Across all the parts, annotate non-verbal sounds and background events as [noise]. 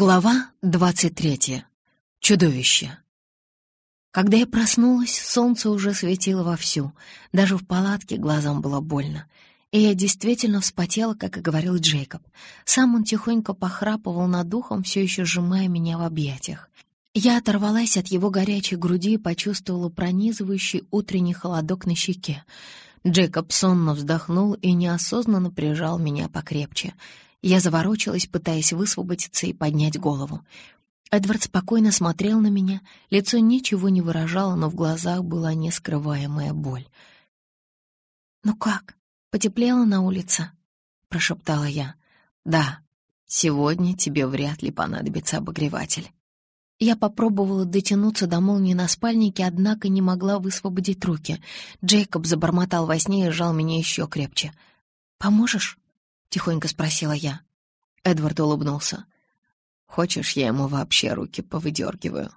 Глава двадцать третья. Чудовище. Когда я проснулась, солнце уже светило вовсю. Даже в палатке глазам было больно. И я действительно вспотела, как и говорил Джейкоб. Сам он тихонько похрапывал над духом, все еще сжимая меня в объятиях. Я оторвалась от его горячей груди и почувствовала пронизывающий утренний холодок на щеке. Джейкоб сонно вздохнул и неосознанно прижал меня покрепче — я заворочилась, пытаясь высвободиться и поднять голову. Эдвард спокойно смотрел на меня, лицо ничего не выражало, но в глазах была нескрываемая боль. «Ну как, потеплело на улице?» — прошептала я. «Да, сегодня тебе вряд ли понадобится обогреватель». Я попробовала дотянуться до молнии на спальнике, однако не могла высвободить руки. Джейкоб забормотал во сне и сжал меня еще крепче. «Поможешь?» — тихонько спросила я. Эдвард улыбнулся. «Хочешь, я ему вообще руки повыдергиваю?»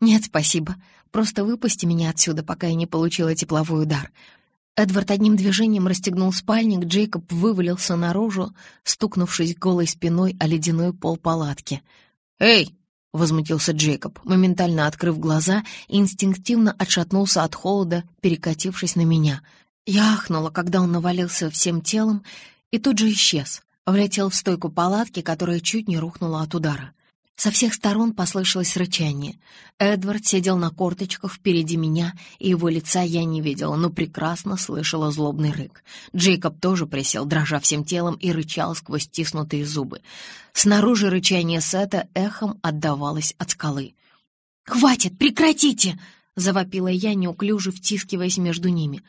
«Нет, спасибо. Просто выпусти меня отсюда, пока я не получила тепловой удар». Эдвард одним движением расстегнул спальник, Джейкоб вывалился наружу, стукнувшись голой спиной о ледяной пол палатки. «Эй!» — возмутился Джейкоб, моментально открыв глаза и инстинктивно отшатнулся от холода, перекатившись на меня. Я ахнула, когда он навалился всем телом и тут же исчез, влетел в стойку палатки, которая чуть не рухнула от удара. Со всех сторон послышалось рычание. Эдвард сидел на корточках впереди меня, и его лица я не видела, но прекрасно слышала злобный рык. Джейкоб тоже присел, дрожа всем телом, и рычал сквозь стиснутые зубы. Снаружи рычание Сета эхом отдавалось от скалы. «Хватит, прекратите!» — завопила я, неуклюже втискиваясь между ними.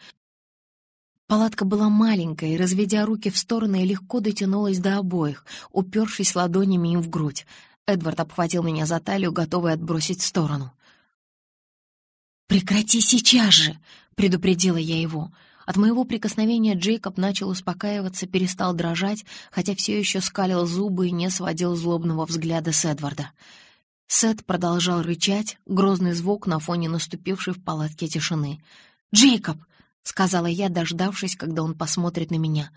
Палатка была маленькая, и, разведя руки в стороны, легко дотянулась до обоих, упершись ладонями им в грудь. Эдвард обхватил меня за талию, готовый отбросить в сторону. «Прекрати сейчас же!» — предупредила я его. От моего прикосновения Джейкоб начал успокаиваться, перестал дрожать, хотя все еще скалил зубы и не сводил злобного взгляда с Эдварда. Сет продолжал рычать, грозный звук на фоне наступившей в палатке тишины. «Джейкоб!» — сказала я, дождавшись, когда он посмотрит на меня.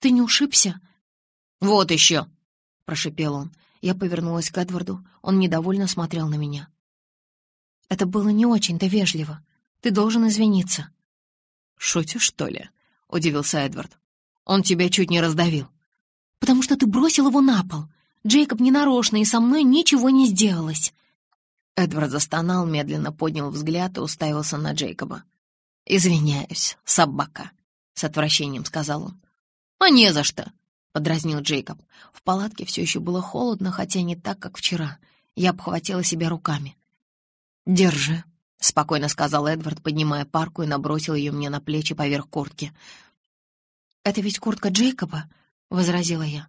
«Ты не ушибся?» «Вот еще!» — прошипел он. Я повернулась к Эдварду. Он недовольно смотрел на меня. «Это было не очень-то вежливо. Ты должен извиниться». «Шутишь, что ли?» — удивился Эдвард. «Он тебя чуть не раздавил». «Потому что ты бросил его на пол. Джейкоб ненарочно, и со мной ничего не сделалось». Эдвард застонал, медленно поднял взгляд и уставился на Джейкоба. «Извиняюсь, собака», — с отвращением сказал он. «А не за что», — подразнил Джейкоб. В палатке все еще было холодно, хотя не так, как вчера. Я обхватила себя руками. «Держи», — спокойно сказал Эдвард, поднимая парку и набросил ее мне на плечи поверх куртки. «Это ведь куртка Джейкоба?» — возразила я.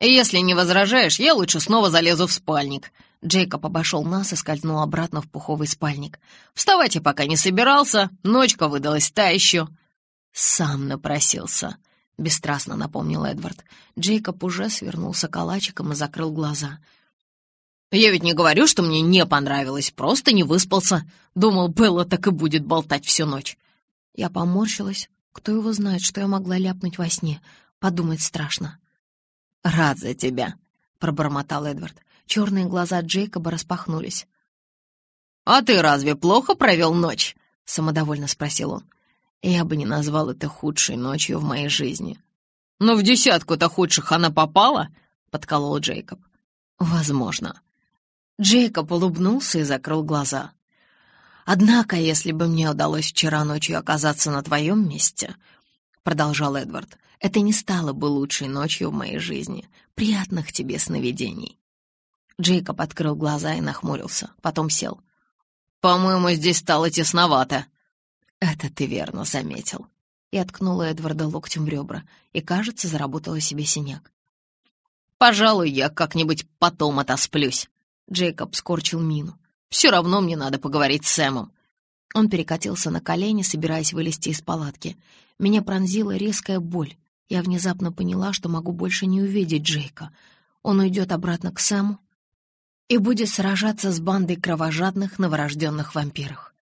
«Если не возражаешь, я лучше снова залезу в спальник», Джейкоб обошел нас и скользнул обратно в пуховый спальник. «Вставайте, пока не собирался. Ночка выдалась та еще». «Сам напросился», — бесстрастно напомнил Эдвард. Джейкоб уже свернулся калачиком и закрыл глаза. «Я ведь не говорю, что мне не понравилось, просто не выспался. Думал, Белла так и будет болтать всю ночь». Я поморщилась. Кто его знает, что я могла ляпнуть во сне. Подумать страшно. «Рад за тебя», — пробормотал Эдвард. Черные глаза Джейкоба распахнулись. «А ты разве плохо провел ночь?» — самодовольно спросил он. «Я бы не назвал это худшей ночью в моей жизни». «Но в десятку-то худших она попала?» — подколол Джейкоб. «Возможно». Джейкоб улыбнулся и закрыл глаза. «Однако, если бы мне удалось вчера ночью оказаться на твоем месте», — продолжал Эдвард, — «это не стало бы лучшей ночью в моей жизни. Приятных тебе сновидений». Джейкоб открыл глаза и нахмурился, потом сел. «По-моему, здесь стало тесновато». «Это ты верно заметил». И откнула Эдварда локтем в ребра, и, кажется, заработала себе синяк. «Пожалуй, я как-нибудь потом отосплюсь». Джейкоб скорчил мину. «Все равно мне надо поговорить с Сэмом». Он перекатился на колени, собираясь вылезти из палатки. Меня пронзила резкая боль. Я внезапно поняла, что могу больше не увидеть Джейка. Он уйдет обратно к Сэму, и будет сражаться с бандой кровожадных новорожденных вампиров.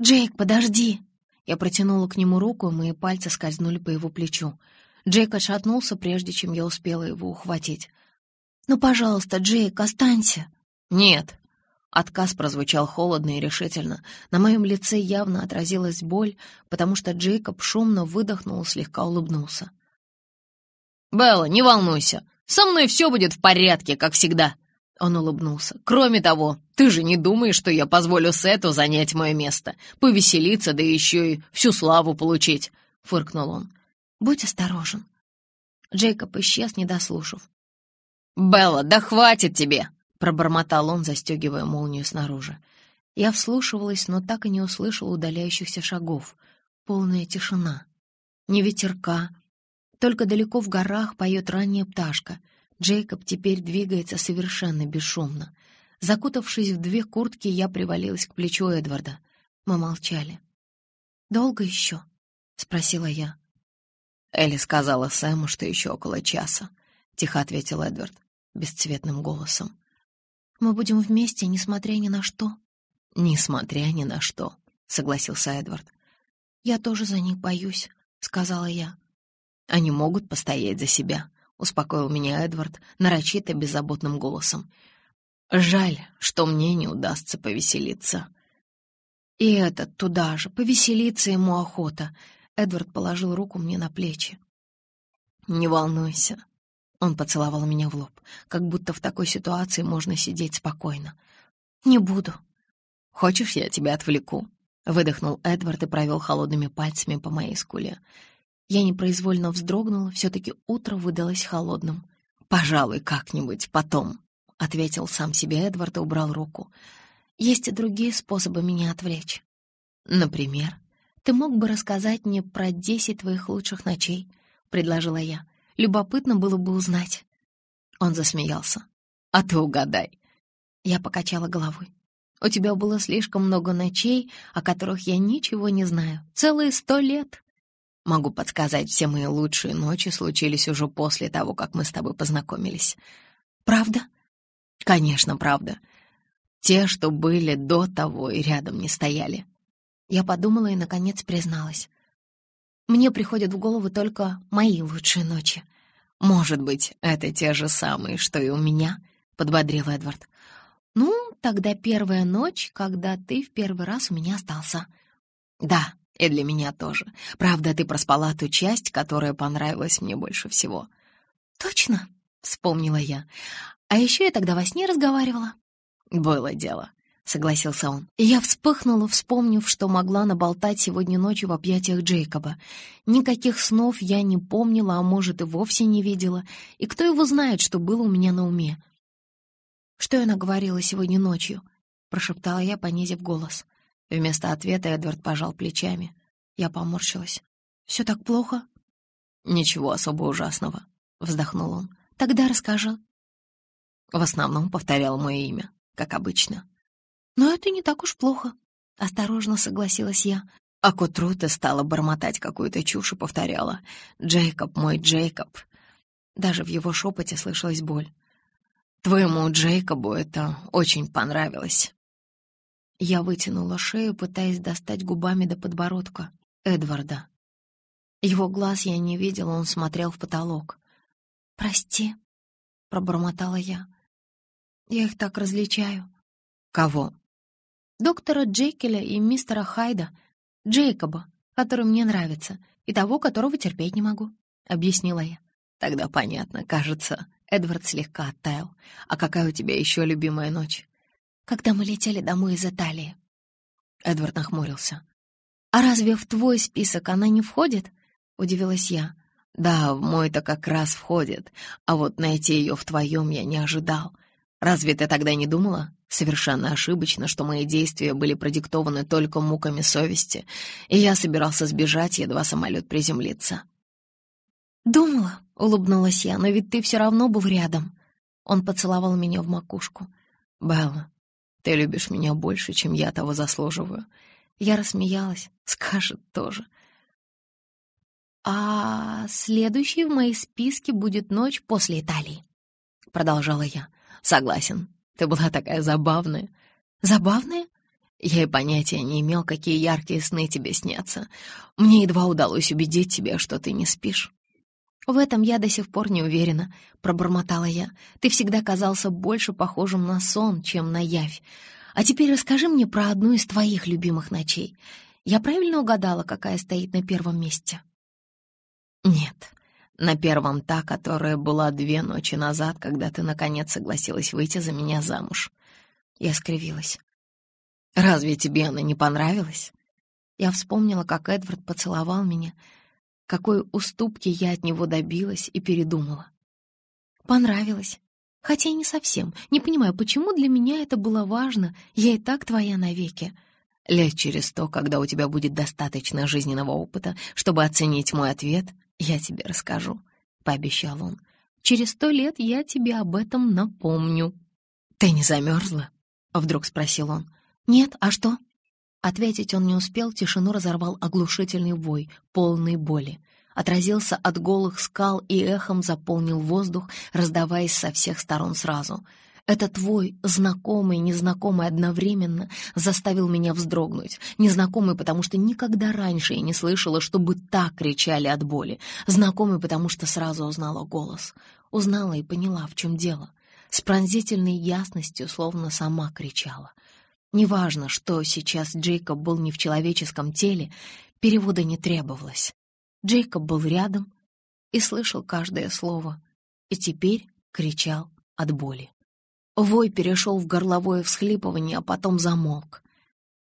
«Джейк, подожди!» Я протянула к нему руку, и мои пальцы скользнули по его плечу. Джейк отшатнулся, прежде чем я успела его ухватить. «Ну, пожалуйста, Джейк, останься!» «Нет!» Отказ прозвучал холодно и решительно. На моем лице явно отразилась боль, потому что Джейкоб шумно выдохнул и слегка улыбнулся. «Белла, не волнуйся, со мной все будет в порядке, как всегда!» Он улыбнулся. «Кроме того, ты же не думаешь, что я позволю Сету занять мое место, повеселиться, да еще и всю славу получить?» — фыркнул он. «Будь осторожен». Джейкоб исчез, не дослушав. «Белла, да хватит тебе!» — пробормотал он, застегивая молнию снаружи. Я вслушивалась, но так и не услышала удаляющихся шагов. Полная тишина. Ни ветерка. Только далеко в горах поет ранняя пташка. Джейкоб теперь двигается совершенно бесшумно. Закутавшись в две куртки, я привалилась к плечу Эдварда. Мы молчали. «Долго еще?» — спросила я. Элли сказала Сэму, что еще около часа. Тихо ответил Эдвард бесцветным голосом. Мы будем вместе, несмотря ни на что». «Несмотря ни на что», — согласился Эдвард. «Я тоже за них боюсь», — сказала я. «Они могут постоять за себя», — успокоил меня Эдвард нарочито беззаботным голосом. «Жаль, что мне не удастся повеселиться». «И этот туда же, повеселиться ему охота», — Эдвард положил руку мне на плечи. «Не волнуйся, он поцеловал меня в лоб, как будто в такой ситуации можно сидеть спокойно. «Не буду». «Хочешь, я тебя отвлеку?» Выдохнул Эдвард и провел холодными пальцами по моей скуле. Я непроизвольно вздрогнула, все-таки утро выдалось холодным. «Пожалуй, как-нибудь потом», — ответил сам себе Эдвард и убрал руку. «Есть и другие способы меня отвлечь. Например, ты мог бы рассказать мне про десять твоих лучших ночей?» — предложила я. Любопытно было бы узнать. Он засмеялся. «А ты угадай». Я покачала головой. «У тебя было слишком много ночей, о которых я ничего не знаю. Целые сто лет». Могу подсказать, все мои лучшие ночи случились уже после того, как мы с тобой познакомились. Правда? Конечно, правда. Те, что были до того и рядом не стояли. Я подумала и, наконец, призналась. Мне приходят в голову только мои лучшие ночи. «Может быть, это те же самые, что и у меня?» — подбодрил Эдвард. «Ну, тогда первая ночь, когда ты в первый раз у меня остался». «Да, и для меня тоже. Правда, ты проспала ту часть, которая понравилась мне больше всего». «Точно?» — вспомнила я. «А еще я тогда во сне разговаривала». «Было дело согласился он. Я вспыхнула, вспомнив, что могла наболтать сегодня ночью в объятиях Джейкоба. Никаких снов я не помнила, а может, и вовсе не видела. И кто его знает, что было у меня на уме? «Что я наговорила сегодня ночью?» — прошептала я, понизив голос. Вместо ответа Эдвард пожал плечами. Я поморщилась. «Все так плохо?» «Ничего особо ужасного», — вздохнул он. «Тогда расскажи». В основном повторял мое имя, как обычно. «Но это не так уж плохо», — осторожно согласилась я. А к утру ты стала бормотать какую-то чушь и повторяла. «Джейкоб, мой Джейкоб». Даже в его шепоте слышалась боль. «Твоему Джейкобу это очень понравилось». Я вытянула шею, пытаясь достать губами до подбородка Эдварда. Его глаз я не видела, он смотрел в потолок. «Прости», — пробормотала я. «Я их так различаю». «Кого?» Доктора Джекеля и мистера Хайда, Джейкоба, который мне нравится, и того, которого терпеть не могу», — объяснила я. «Тогда понятно, кажется». Эдвард слегка оттаял. «А какая у тебя еще любимая ночь?» «Когда мы летели домой из Италии». Эдвард нахмурился. «А разве в твой список она не входит?» — удивилась я. «Да, в мой-то как раз входит, а вот найти ее в твоем я не ожидал. Разве ты тогда не думала? Совершенно ошибочно, что мои действия были продиктованы только муками совести, и я собирался сбежать, едва самолет приземлится. «Думала», — улыбнулась я, — «но ведь ты все равно был рядом». Он поцеловал меня в макушку. «Белла, ты любишь меня больше, чем я того заслуживаю». Я рассмеялась. Скажет тоже. «А следующей в моей списке будет ночь после Италии», — продолжала я. Согласен, ты была такая забавная. Забавная? Я и понятия не имел, какие яркие сны тебе снятся. Мне едва удалось убедить тебя, что ты не спишь. «В этом я до сих пор не уверена», — пробормотала я. «Ты всегда казался больше похожим на сон, чем на явь. А теперь расскажи мне про одну из твоих любимых ночей. Я правильно угадала, какая стоит на первом месте?» «Нет, на первом та, которая была две ночи назад, когда ты, наконец, согласилась выйти за меня замуж». Я скривилась. «Разве тебе она не понравилась?» Я вспомнила, как Эдвард поцеловал меня, какой уступки я от него добилась и передумала. Понравилось. Хотя и не совсем. Не понимаю, почему для меня это было важно. Я и так твоя навеки. Лет через сто, когда у тебя будет достаточно жизненного опыта, чтобы оценить мой ответ, я тебе расскажу, — пообещал он. Через сто лет я тебе об этом напомню. Ты не замерзла? — вдруг спросил он. Нет, а что? Ответить он не успел, тишину разорвал оглушительный вой, полный боли. Отразился от голых скал и эхом заполнил воздух, раздаваясь со всех сторон сразу. Этот вой, знакомый и незнакомый одновременно, заставил меня вздрогнуть. Незнакомый, потому что никогда раньше я не слышала, чтобы так кричали от боли. Знакомый, потому что сразу узнала голос. Узнала и поняла, в чем дело. С пронзительной ясностью, словно сама кричала — Неважно, что сейчас Джейкоб был не в человеческом теле, перевода не требовалось. Джейкоб был рядом и слышал каждое слово, и теперь кричал от боли. Вой перешел в горловое всхлипывание, а потом замолк.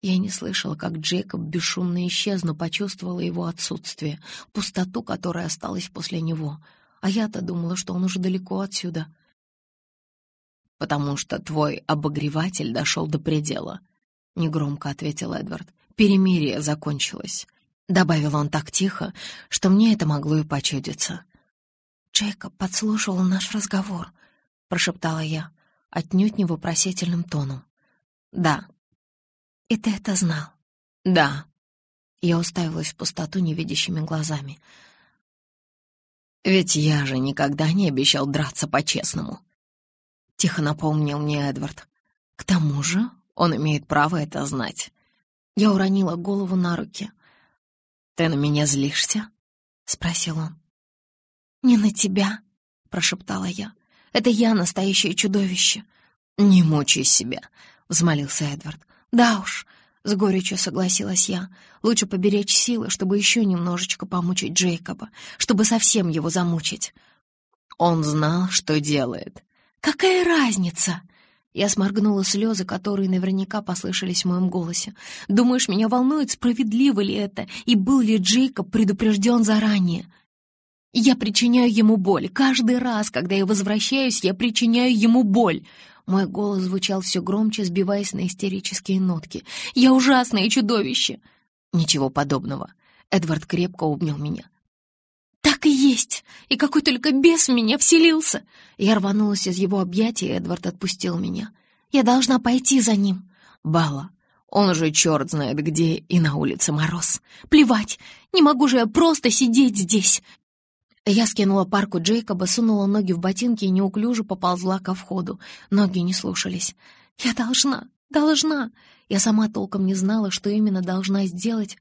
Я не слышала, как Джейкоб бесшумно исчез, но почувствовала его отсутствие, пустоту, которая осталась после него. А я-то думала, что он уже далеко отсюда — потому что твой обогреватель дошел до предела», — негромко ответил Эдвард. «Перемирие закончилось», — добавил он так тихо, что мне это могло и почудиться. «Джейкоб подслушал наш разговор», — прошептала я, отнюдь не вопросительным тоном. «Да». «И ты это знал?» «Да». Я уставилась в пустоту невидящими глазами. «Ведь я же никогда не обещал драться по-честному», — тихо напомнил мне Эдвард. «К тому же он имеет право это знать». Я уронила голову на руки. «Ты на меня злишься?» — спросил он. «Не на тебя», — прошептала я. «Это я настоящее чудовище». «Не мучай себя», — взмолился Эдвард. «Да уж», — с горечью согласилась я. «Лучше поберечь силы, чтобы еще немножечко помучить Джейкоба, чтобы совсем его замучить». Он знал, что делает. «Какая разница?» Я сморгнула слезы, которые наверняка послышались в моем голосе. «Думаешь, меня волнует, справедливо ли это, и был ли Джейкоб предупрежден заранее?» «Я причиняю ему боль. Каждый раз, когда я возвращаюсь, я причиняю ему боль». Мой голос звучал все громче, сбиваясь на истерические нотки. «Я ужасное чудовище!» «Ничего подобного». Эдвард крепко обнял меня. «Так и есть! И какой только бес в меня вселился!» Я рванулась из его объятий, и Эдвард отпустил меня. «Я должна пойти за ним!» «Бала, он уже черт знает где и на улице мороз!» «Плевать! Не могу же я просто сидеть здесь!» Я скинула парку Джейкоба, сунула ноги в ботинки и неуклюже поползла ко входу. Ноги не слушались. «Я должна! Должна!» Я сама толком не знала, что именно должна сделать,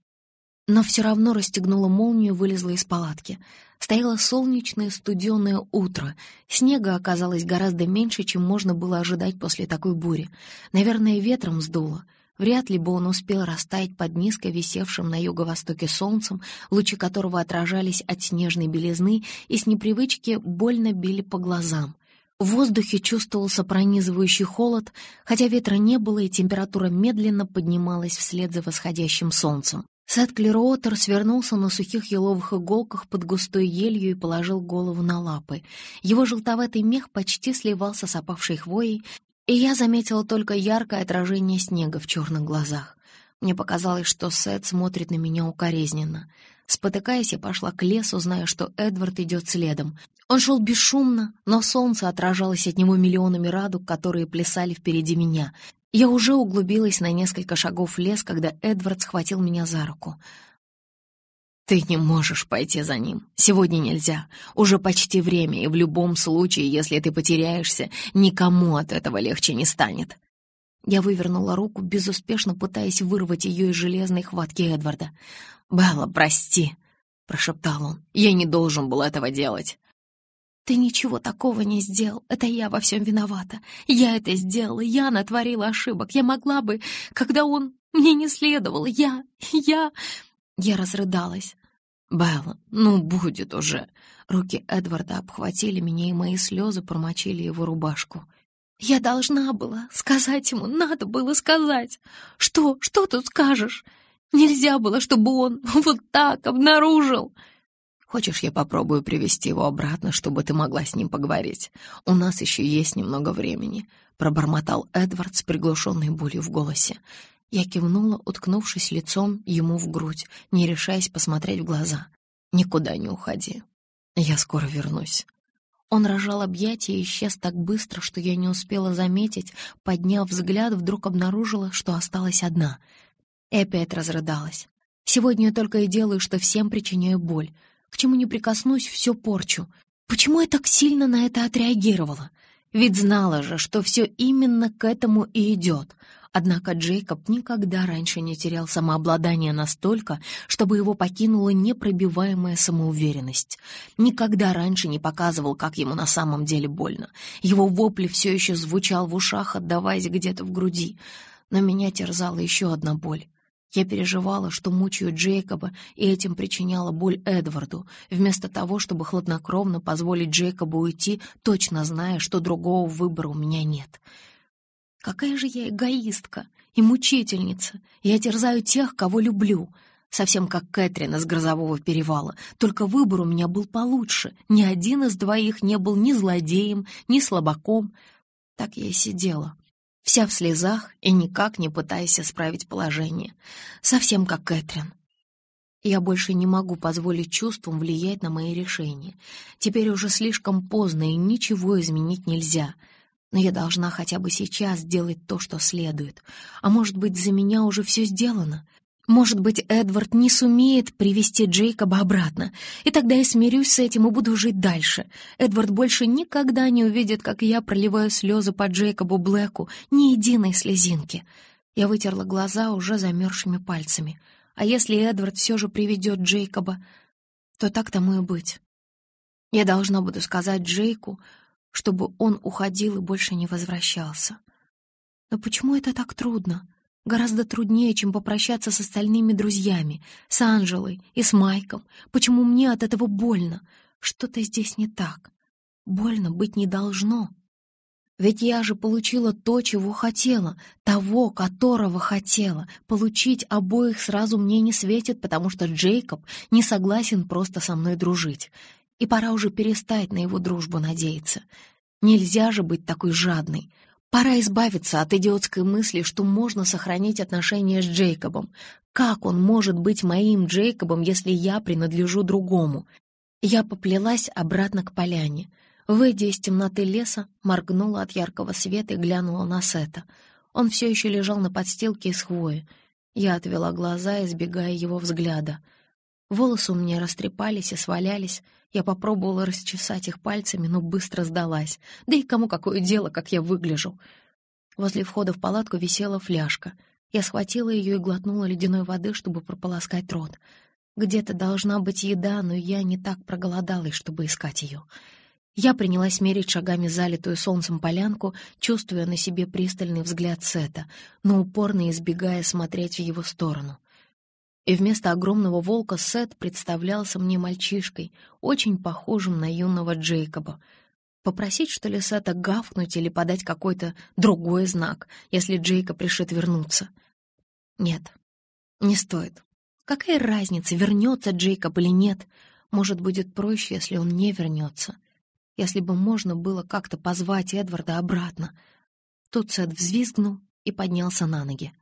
но все равно расстегнула молнию и вылезла из палатки. Стояло солнечное студеное утро. Снега оказалось гораздо меньше, чем можно было ожидать после такой бури. Наверное, ветром сдуло. Вряд ли бы он успел растаять под низко висевшим на юго-востоке солнцем, лучи которого отражались от снежной белизны и с непривычки больно били по глазам. В воздухе чувствовался пронизывающий холод, хотя ветра не было, и температура медленно поднималась вслед за восходящим солнцем. Сет Клероотер свернулся на сухих еловых иголках под густой елью и положил голову на лапы. Его желтоватый мех почти сливался с опавшей хвоей, и я заметила только яркое отражение снега в черных глазах. Мне показалось, что Сет смотрит на меня укоризненно. Спотыкаясь, я пошла к лесу, зная, что Эдвард идет следом. Он шел бесшумно, но солнце отражалось от него миллионами радуг, которые плясали впереди меня. Я уже углубилась на несколько шагов в лес, когда Эдвард схватил меня за руку. «Ты не можешь пойти за ним. Сегодня нельзя. Уже почти время, и в любом случае, если ты потеряешься, никому от этого легче не станет». Я вывернула руку, безуспешно пытаясь вырвать ее из железной хватки Эдварда. «Белла, прости!» — прошептал он. «Я не должен был этого делать». «Ты ничего такого не сделал. Это я во всем виновата. Я это сделала. Я натворила ошибок. Я могла бы, когда он... Мне не следовало. Я... Я...» Я разрыдалась. «Белла, ну будет уже!» Руки Эдварда обхватили меня, и мои слезы промочили его рубашку. «Я должна была сказать ему, надо было сказать. Что, что тут скажешь? Нельзя было, чтобы он [laughs] вот так обнаружил!» Хочешь, я попробую привести его обратно, чтобы ты могла с ним поговорить? У нас еще есть немного времени», — пробормотал Эдвард с приглушенной болью в голосе. Я кивнула, уткнувшись лицом ему в грудь, не решаясь посмотреть в глаза. «Никуда не уходи. Я скоро вернусь». Он рожал объятия и исчез так быстро, что я не успела заметить, подняв взгляд, вдруг обнаружила, что осталась одна. И опять разрыдалась. «Сегодня я только и делаю, что всем причиняю боль. К чему не прикоснусь, все порчу. Почему я так сильно на это отреагировала? Ведь знала же, что все именно к этому и идет. Однако Джейкоб никогда раньше не терял самообладание настолько, чтобы его покинула непробиваемая самоуверенность. Никогда раньше не показывал, как ему на самом деле больно. Его вопль все еще звучал в ушах, отдаваясь где-то в груди. Но меня терзала еще одна боль. Я переживала, что мучаю Джейкоба, и этим причиняла боль Эдварду, вместо того, чтобы хладнокровно позволить Джейкобу уйти, точно зная, что другого выбора у меня нет. Какая же я эгоистка и мучительница. Я терзаю тех, кого люблю. Совсем как Кэтрин из «Грозового перевала». Только выбор у меня был получше. Ни один из двоих не был ни злодеем, ни слабаком. Так я и сидела, вся в слезах и никак не пытаясь исправить положение. Совсем как Кэтрин. Я больше не могу позволить чувствам влиять на мои решения. Теперь уже слишком поздно, и ничего изменить нельзя — но я должна хотя бы сейчас сделать то, что следует. А может быть, за меня уже все сделано? Может быть, Эдвард не сумеет привести Джейкоба обратно, и тогда я смирюсь с этим и буду жить дальше. Эдвард больше никогда не увидит, как я проливаю слезы по Джейкобу Блэку, ни единой слезинки. Я вытерла глаза уже замерзшими пальцами. А если Эдвард все же приведет Джейкоба, то так тому и быть. Я должна буду сказать Джейку, чтобы он уходил и больше не возвращался. Но почему это так трудно? Гораздо труднее, чем попрощаться с остальными друзьями, с Анжелой и с Майком. Почему мне от этого больно? Что-то здесь не так. Больно быть не должно. Ведь я же получила то, чего хотела, того, которого хотела. Получить обоих сразу мне не светит, потому что Джейкоб не согласен просто со мной дружить и пора уже перестать на его дружбу надеяться. Нельзя же быть такой жадной. Пора избавиться от идиотской мысли, что можно сохранить отношения с Джейкобом. Как он может быть моим Джейкобом, если я принадлежу другому? Я поплелась обратно к поляне. Выйдя из темноты леса, моргнула от яркого света и глянула на Сета. Он все еще лежал на подстилке из хвои. Я отвела глаза, избегая его взгляда — Волосы у меня растрепались и свалялись. Я попробовала расчесать их пальцами, но быстро сдалась. Да и кому какое дело, как я выгляжу. Возле входа в палатку висела фляжка. Я схватила ее и глотнула ледяной воды, чтобы прополоскать рот. Где-то должна быть еда, но я не так проголодалась, чтобы искать ее. Я принялась мерить шагами залитую солнцем полянку, чувствуя на себе пристальный взгляд Сета, но упорно избегая смотреть в его сторону. И вместо огромного волка Сет представлялся мне мальчишкой, очень похожим на юного Джейкоба. Попросить, что ли, Сета гавкнуть или подать какой-то другой знак, если Джейкоб решит вернуться? Нет, не стоит. Какая разница, вернется Джейкоб или нет? Может, будет проще, если он не вернется. Если бы можно было как-то позвать Эдварда обратно. Тут Сет взвизгнул и поднялся на ноги.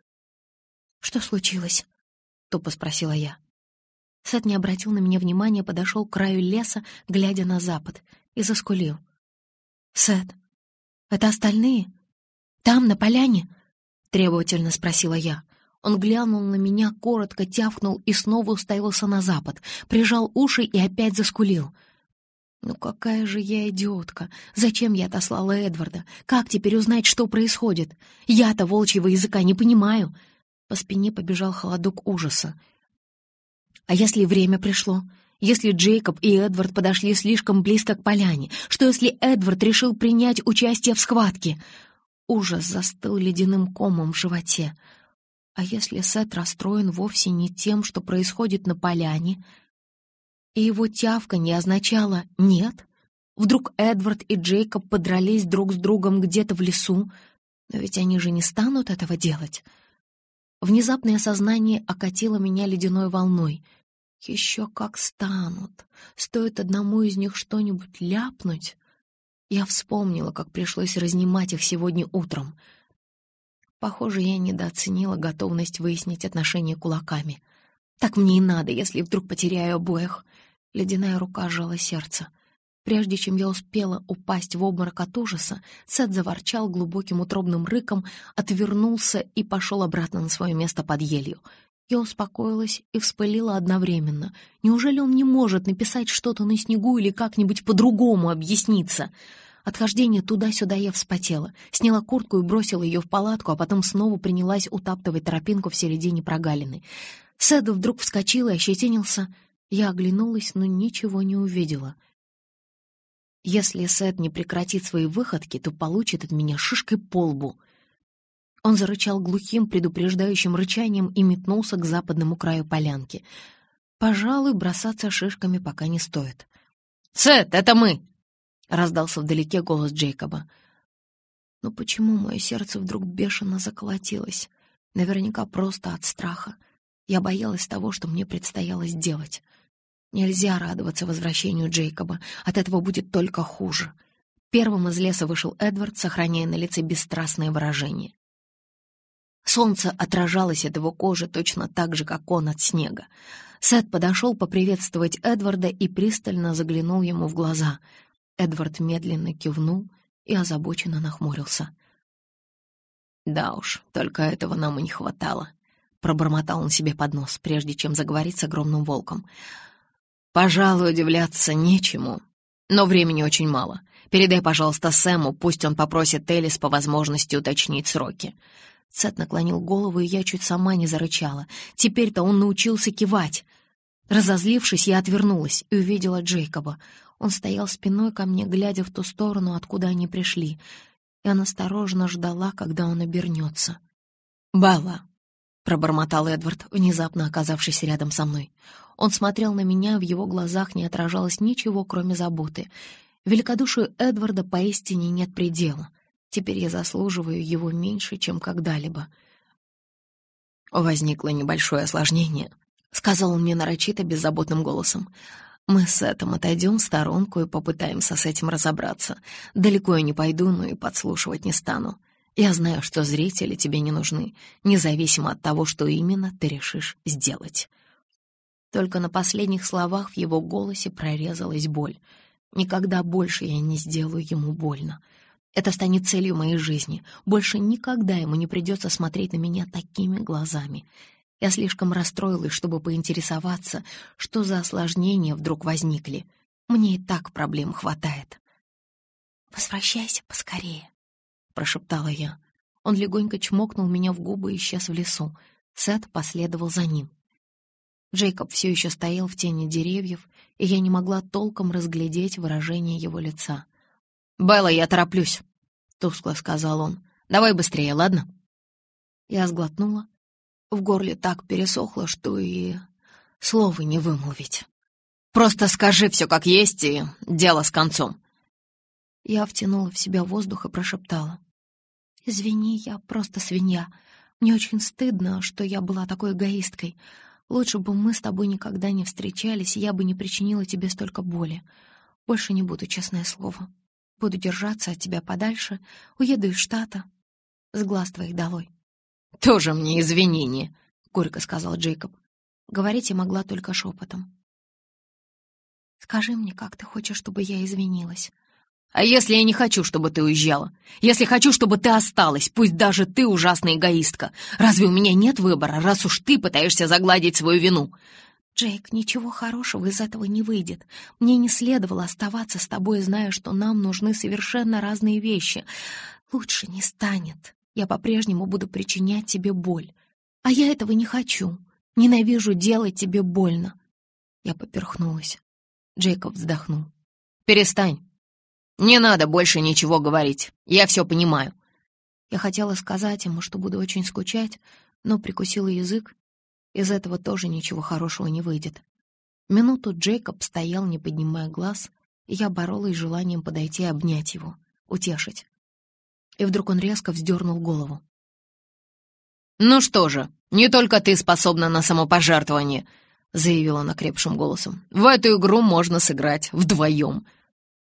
«Что случилось?» — тупо спросила я. Сет не обратил на меня внимания, подошел к краю леса, глядя на запад, и заскулил. «Сет, это остальные? Там, на поляне?» — требовательно спросила я. Он глянул на меня, коротко тявкнул и снова уставился на запад, прижал уши и опять заскулил. «Ну какая же я идиотка! Зачем я отослала Эдварда? Как теперь узнать, что происходит? Я-то волчьего языка не понимаю!» По спине побежал холодок ужаса. «А если время пришло? Если Джейкоб и Эдвард подошли слишком близко к поляне? Что если Эдвард решил принять участие в схватке? Ужас застыл ледяным комом в животе. А если Сет расстроен вовсе не тем, что происходит на поляне, и его тявка не означала «нет»? Вдруг Эдвард и Джейкоб подрались друг с другом где-то в лесу? Но ведь они же не станут этого делать. Внезапное сознание окатило меня ледяной волной. Еще как станут. Стоит одному из них что-нибудь ляпнуть. Я вспомнила, как пришлось разнимать их сегодня утром. Похоже, я недооценила готовность выяснить отношения кулаками. Так мне и надо, если вдруг потеряю обоих. Ледяная рука сжала сердце. Прежде чем я успела упасть в обморок от ужаса, Сет заворчал глубоким утробным рыком, отвернулся и пошел обратно на свое место под елью. Я успокоилась и вспылила одновременно. Неужели он не может написать что-то на снегу или как-нибудь по-другому объясниться? От хождения туда-сюда я вспотела, сняла куртку и бросила ее в палатку, а потом снова принялась утаптывать тропинку в середине прогалины. Сет вдруг вскочил и ощетинился. Я оглянулась, но ничего не увидела — если Сет не прекратит свои выходки, то получит от меня шишкой по лбу. Он зарычал глухим, предупреждающим рычанием и метнулся к западному краю полянки. Пожалуй, бросаться шишками пока не стоит. «Сет, это мы!» — раздался вдалеке голос Джейкоба. Но почему мое сердце вдруг бешено заколотилось? Наверняка просто от страха. Я боялась того, что мне предстояло сделать. Нельзя радоваться возвращению Джейкоба, от этого будет только хуже. Первым из леса вышел Эдвард, сохраняя на лице бесстрастное выражение. Солнце отражалось от его кожи точно так же, как он от снега. Сет подошел поприветствовать Эдварда и пристально заглянул ему в глаза. Эдвард медленно кивнул и озабоченно нахмурился. «Да уж, только этого нам и не хватало», — пробормотал он себе под нос, прежде чем заговорить с огромным волком. Пожалуй, удивляться нечему. Но времени очень мало. Передай, пожалуйста, Сэму, пусть он попросит Элис по возможности уточнить сроки. Сет наклонил голову, и я чуть сама не зарычала. Теперь-то он научился кивать. Разозлившись, я отвернулась и увидела Джейкоба. Он стоял спиной ко мне, глядя в ту сторону, откуда они пришли. Я настороженно ждала, когда он обернется. «Белла», — пробормотал Эдвард, внезапно оказавшись рядом со мной. Он смотрел на меня, в его глазах не отражалось ничего, кроме заботы. Великодушию Эдварда поистине нет предела. Теперь я заслуживаю его меньше, чем когда-либо. «Возникло небольшое осложнение», — сказал он мне нарочито беззаботным голосом. «Мы с этим отойдем в сторонку и попытаемся с этим разобраться. Далеко я не пойду, но и подслушивать не стану. Я знаю, что зрители тебе не нужны, независимо от того, что именно ты решишь сделать». Только на последних словах в его голосе прорезалась боль. Никогда больше я не сделаю ему больно. Это станет целью моей жизни. Больше никогда ему не придется смотреть на меня такими глазами. Я слишком расстроилась, чтобы поинтересоваться, что за осложнения вдруг возникли. Мне и так проблем хватает. «Возвращайся поскорее», — прошептала я. Он легонько чмокнул меня в губы и исчез в лесу. Сет последовал за ним. Джейкоб все еще стоял в тени деревьев, и я не могла толком разглядеть выражение его лица. «Белла, я тороплюсь», — тускло сказал он. «Давай быстрее, ладно?» Я сглотнула. В горле так пересохло, что и слова не вымолвить. «Просто скажи все как есть, и дело с концом». Я втянула в себя воздух и прошептала. «Извини, я просто свинья. Мне очень стыдно, что я была такой эгоисткой. Лучше бы мы с тобой никогда не встречались, я бы не причинила тебе столько боли. Больше не буду, честное слово. Буду держаться от тебя подальше, уеду из штата. С глаз твоих долой. «Тоже мне извинение», — горько сказал Джейкоб. Говорить я могла только шепотом. «Скажи мне, как ты хочешь, чтобы я извинилась?» А если я не хочу, чтобы ты уезжала? Если хочу, чтобы ты осталась, пусть даже ты ужасная эгоистка. Разве у меня нет выбора, раз уж ты пытаешься загладить свою вину?» «Джейк, ничего хорошего из этого не выйдет. Мне не следовало оставаться с тобой, зная, что нам нужны совершенно разные вещи. Лучше не станет. Я по-прежнему буду причинять тебе боль. А я этого не хочу. Ненавижу делать тебе больно. Я поперхнулась. Джейкоб вздохнул. «Перестань. Не надо больше ничего говорить. Я все понимаю». Я хотела сказать ему, что буду очень скучать, но прикусила язык. Из этого тоже ничего хорошего не выйдет. Минуту Джейкоб стоял, не поднимая глаз, и я боролась желанием подойти и обнять его, утешить. И вдруг он резко вздернул голову. «Ну что же, не только ты способна на самопожертвование», — заявила она крепшим голосом. «В эту игру можно сыграть вдвоем».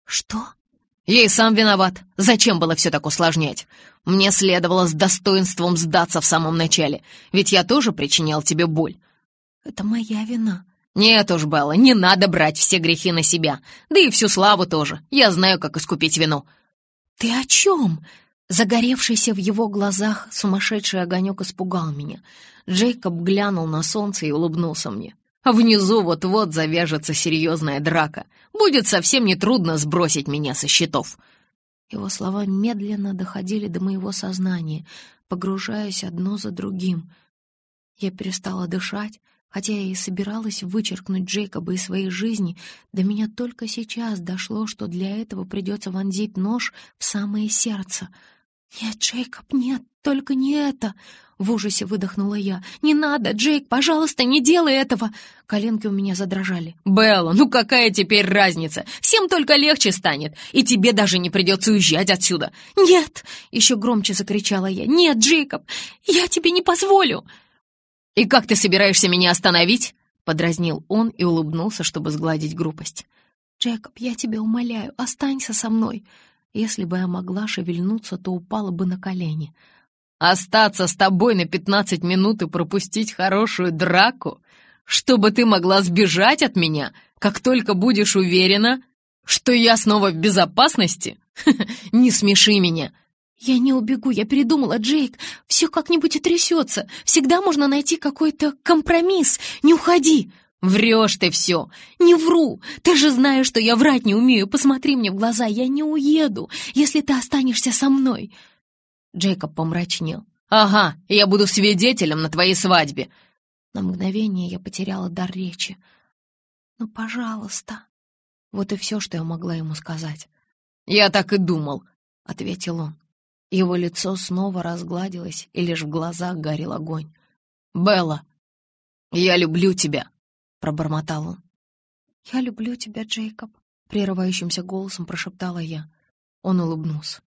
«Что?» «Я и сам виноват. Зачем было все так усложнять? Мне следовало с достоинством сдаться в самом начале, ведь я тоже причинял тебе боль». «Это моя вина». «Нет уж, Белла, не надо брать все грехи на себя, да и всю славу тоже. Я знаю, как искупить вину». «Ты о чем?» Загоревшийся в его глазах сумасшедший огонек испугал меня. Джейкоб глянул на солнце и улыбнулся мне. «Внизу вот-вот завяжется серьезная драка. Будет совсем нетрудно сбросить меня со счетов». Его слова медленно доходили до моего сознания, погружаясь одно за другим. Я перестала дышать, хотя я и собиралась вычеркнуть Джейкоба из своей жизни, до меня только сейчас дошло, что для этого придется вонзить нож в самое сердце — «Нет, Джейкоб, нет, только не это!» В ужасе выдохнула я. «Не надо, Джейк, пожалуйста, не делай этого!» Коленки у меня задрожали. «Белла, ну какая теперь разница? Всем только легче станет, и тебе даже не придется уезжать отсюда!» «Нет!» — еще громче закричала я. «Нет, Джейкоб, я тебе не позволю!» «И как ты собираешься меня остановить?» — подразнил он и улыбнулся, чтобы сгладить грубость. «Джейкоб, я тебя умоляю, останься со мной!» Если бы я могла шевельнуться, то упала бы на колени. «Остаться с тобой на пятнадцать минут и пропустить хорошую драку? Чтобы ты могла сбежать от меня, как только будешь уверена, что я снова в безопасности? [laughs] Не смеши меня!» «Я не убегу, я передумала, Джейк. Все как-нибудь и трясется. Всегда можно найти какой-то компромисс. Не уходи!» «Врешь ты все!» «Не вру! Ты же знаешь, что я врать не умею. Посмотри мне в глаза, я не уеду, если ты останешься со мной!» Джейкоб помрачнел. «Ага, я буду свидетелем на твоей свадьбе!» На мгновение я потеряла дар речи. «Ну, пожалуйста!» Вот и все, что я могла ему сказать. «Я так и думал», — ответил он. Его лицо снова разгладилось, и лишь в глазах горел огонь. «Белла, я люблю тебя!» — пробормотал он. «Я люблю тебя, Джейкоб», — прерывающимся голосом прошептала я. Он улыбнулся.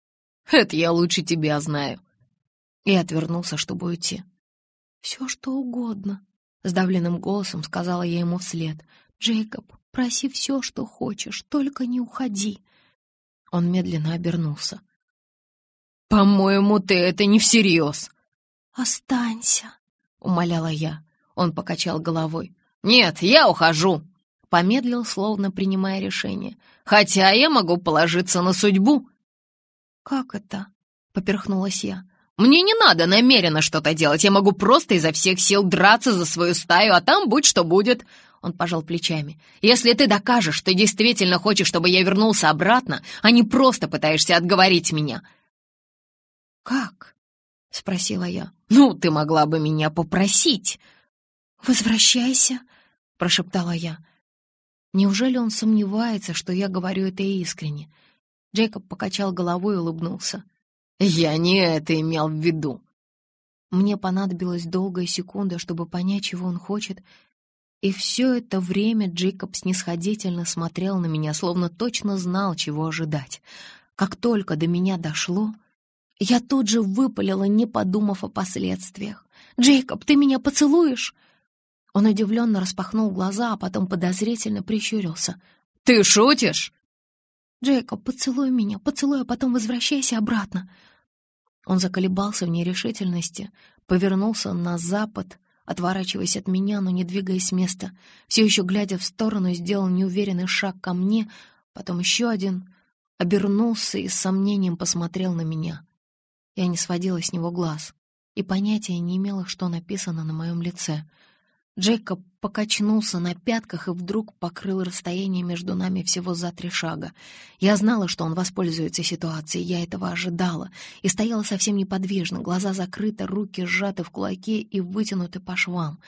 «Это я лучше тебя знаю». И отвернулся, чтобы уйти. «Все, что угодно», — сдавленным голосом сказала я ему вслед. «Джейкоб, проси все, что хочешь, только не уходи». Он медленно обернулся. «По-моему, ты это не всерьез». «Останься», — умоляла я. Он покачал головой. «Нет, я ухожу», — помедлил, словно принимая решение. «Хотя я могу положиться на судьбу». «Как это?» — поперхнулась я. «Мне не надо намеренно что-то делать. Я могу просто изо всех сил драться за свою стаю, а там будь что будет». Он пожал плечами. «Если ты докажешь, что действительно хочешь, чтобы я вернулся обратно, а не просто пытаешься отговорить меня». «Как?» — спросила я. «Ну, ты могла бы меня попросить». «Возвращайся», — прошептала я. Неужели он сомневается, что я говорю это искренне? Джейкоб покачал головой и улыбнулся. «Я не это имел в виду». Мне понадобилась долгая секунда, чтобы понять, чего он хочет, и все это время Джейкоб снисходительно смотрел на меня, словно точно знал, чего ожидать. Как только до меня дошло, я тут же выпалила, не подумав о последствиях. «Джейкоб, ты меня поцелуешь?» Он удивленно распахнул глаза, а потом подозрительно прищурился. «Ты шутишь?» «Джейкоб, поцелуй меня, поцелуй, а потом возвращайся обратно». Он заколебался в нерешительности, повернулся на запад, отворачиваясь от меня, но не двигаясь с места, все еще глядя в сторону, сделал неуверенный шаг ко мне, потом еще один, обернулся и с сомнением посмотрел на меня. Я не сводила с него глаз и понятия не имела, что написано на моем лице — Джейкоб покачнулся на пятках и вдруг покрыл расстояние между нами всего за три шага. Я знала, что он воспользуется ситуацией, я этого ожидала, и стояла совсем неподвижно, глаза закрыты, руки сжаты в кулаки и вытянуты по швам.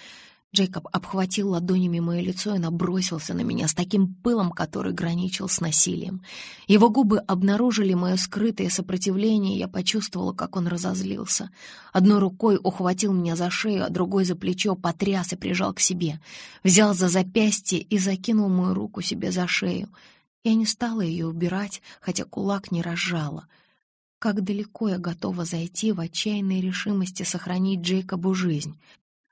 Джейкоб обхватил ладонями мое лицо и набросился на меня с таким пылом, который граничил с насилием. Его губы обнаружили мое скрытое сопротивление, и я почувствовала, как он разозлился. Одной рукой ухватил меня за шею, а другой за плечо потряс и прижал к себе. Взял за запястье и закинул мою руку себе за шею. Я не стала ее убирать, хотя кулак не разжала. Как далеко я готова зайти в отчаянной решимости сохранить Джейкобу жизнь.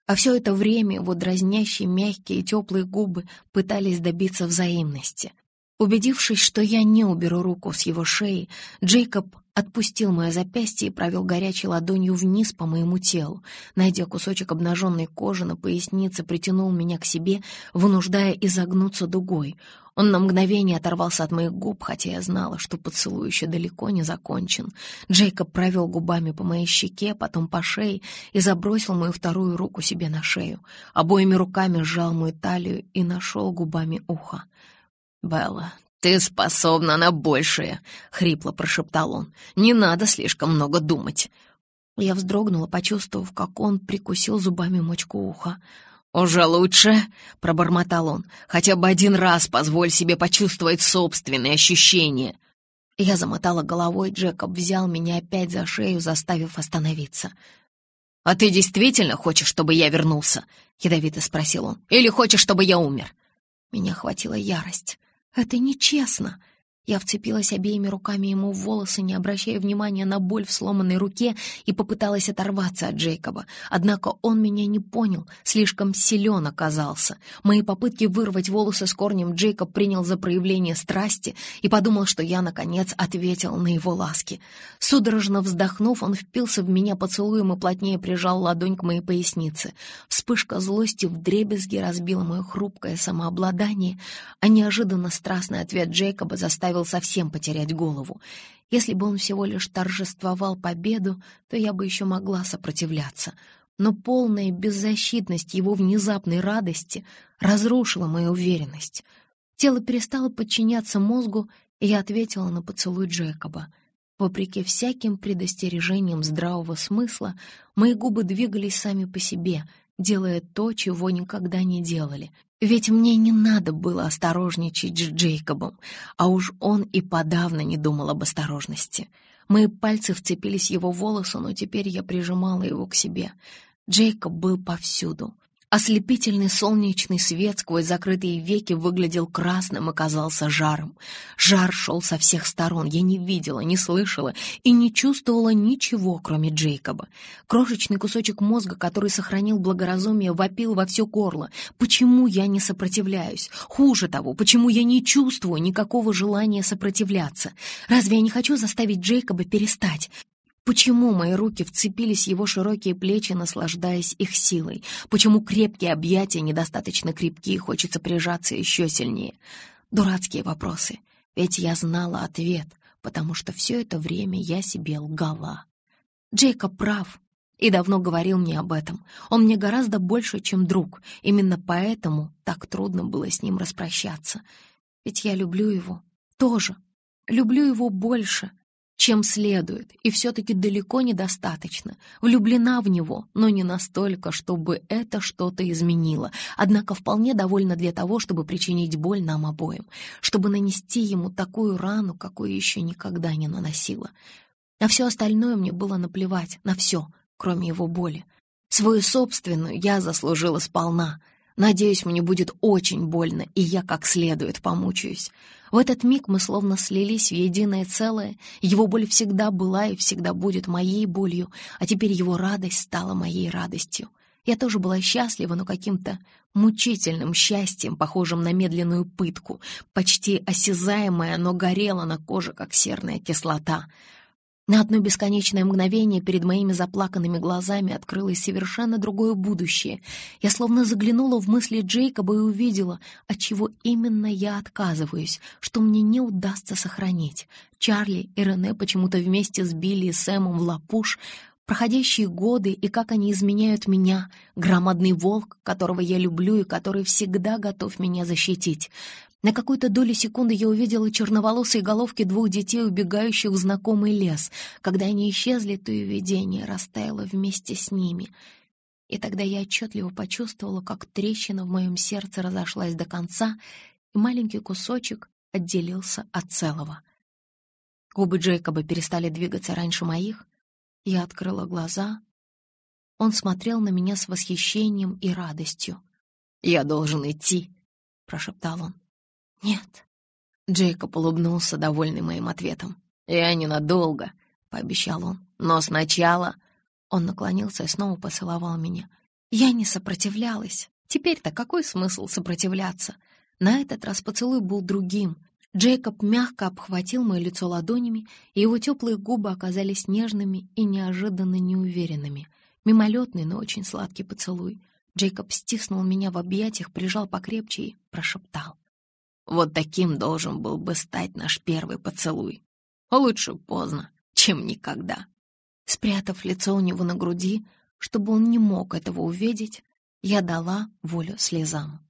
А все это время его дразнящие, мягкие и теплые губы пытались добиться взаимности. Убедившись, что я не уберу руку с его шеи, Джейкоб отпустил мое запястье и провел горячей ладонью вниз по моему телу. Найдя кусочек обнаженной кожи на пояснице, притянул меня к себе, вынуждая изогнуться дугой. Он на мгновение оторвался от моих губ, хотя я знала, что поцелуй еще далеко не закончен. Джейкоб провел губами по моей щеке, потом по шее и забросил мою вторую руку себе на шею. Обоими руками сжал мою талию и нашел губами ухо. «Белла, ты способна на большее», — хрипло прошептал он. «Не надо слишком много думать». Я вздрогнула, почувствовав, как он прикусил зубами мочку уха. «Уже лучше», — пробормотал он. «Хотя бы один раз позволь себе почувствовать собственные ощущения». Я замотала головой, Джекоб взял меня опять за шею, заставив остановиться. «А ты действительно хочешь, чтобы я вернулся?» — ядовито спросил он. «Или хочешь, чтобы я умер?» Меня охватила ярость. «Это нечестно!» Я вцепилась обеими руками ему в волосы, не обращая внимания на боль в сломанной руке, и попыталась оторваться от Джейкоба. Однако он меня не понял, слишком силен оказался. Мои попытки вырвать волосы с корнем Джейкоб принял за проявление страсти и подумал, что я, наконец, ответил на его ласки. Судорожно вздохнув, он впился в меня поцелуем и плотнее прижал ладонь к моей пояснице. Вспышка злости вдребезги разбила мое хрупкое самообладание, а неожиданно страстный ответ Джейкоба заставил заставил совсем потерять голову. Если бы он всего лишь торжествовал победу, то я бы еще могла сопротивляться. Но полная беззащитность его внезапной радости разрушила мою уверенность. Тело перестало подчиняться мозгу, и я ответила на поцелуй Джекоба. Вопреки всяким предостережениям здравого смысла, мои губы двигались сами по себе, делая то, чего никогда не делали, ведь мне не надо было осторожничать с Джейкобом, а уж он и подавно не думал об осторожности. Мои пальцы вцепились его волосы, но теперь я прижимала его к себе. Джейкоб был повсюду. Ослепительный солнечный свет сквозь закрытые веки выглядел красным и казался жаром. Жар шел со всех сторон. Я не видела, не слышала и не чувствовала ничего, кроме Джейкоба. Крошечный кусочек мозга, который сохранил благоразумие, вопил во все горло. Почему я не сопротивляюсь? Хуже того, почему я не чувствую никакого желания сопротивляться? Разве я не хочу заставить Джейкоба перестать? Почему мои руки вцепились в его широкие плечи, наслаждаясь их силой? Почему крепкие объятия недостаточно крепкие, хочется прижаться еще сильнее? Дурацкие вопросы. Ведь я знала ответ, потому что все это время я себе лгала. Джейкоб прав и давно говорил мне об этом. Он мне гораздо больше, чем друг. Именно поэтому так трудно было с ним распрощаться. Ведь я люблю его тоже. Люблю его больше, чем следует, и все-таки далеко недостаточно. Влюблена в него, но не настолько, чтобы это что-то изменило, однако вполне довольна для того, чтобы причинить боль нам обоим, чтобы нанести ему такую рану, какую еще никогда не наносила. На все остальное мне было наплевать, на все, кроме его боли. Свою собственную я заслужила сполна — Надеюсь, мне будет очень больно, и я как следует помучаюсь. В этот миг мы словно слились в единое целое. Его боль всегда была и всегда будет моей болью, а теперь его радость стала моей радостью. Я тоже была счастлива, но каким-то мучительным счастьем, похожим на медленную пытку. Почти осязаемое, но горело на коже, как серная кислота. На одно бесконечное мгновение перед моими заплаканными глазами открылось совершенно другое будущее. Я словно заглянула в мысли Джейкоба и увидела, от чего именно я отказываюсь, что мне не удастся сохранить. Чарли и Рене почему-то вместе с Билли и Сэмом в лапуш, проходящие годы и как они изменяют меня, громадный волк, которого я люблю и который всегда готов меня защитить. На какую-то долю секунды я увидела черноволосые головки двух детей, убегающих в знакомый лес. Когда они исчезли, то и видение растаяло вместе с ними. И тогда я отчетливо почувствовала, как трещина в моем сердце разошлась до конца, и маленький кусочек отделился от целого. Губы Джейкоба перестали двигаться раньше моих. Я открыла глаза. Он смотрел на меня с восхищением и радостью. «Я должен идти», — прошептал он. «Нет». Джейкоб улыбнулся, довольный моим ответом. «Я ненадолго», — пообещал он. «Но сначала...» Он наклонился и снова поцеловал меня. Я не сопротивлялась. Теперь-то какой смысл сопротивляться? На этот раз поцелуй был другим. Джейкоб мягко обхватил мое лицо ладонями, и его теплые губы оказались нежными и неожиданно неуверенными. Мимолетный, но очень сладкий поцелуй. Джейкоб стиснул меня в объятиях, прижал покрепче и прошептал. «Вот таким должен был бы стать наш первый поцелуй. Лучше поздно, чем никогда». Спрятав лицо у него на груди, чтобы он не мог этого увидеть, я дала волю слезам.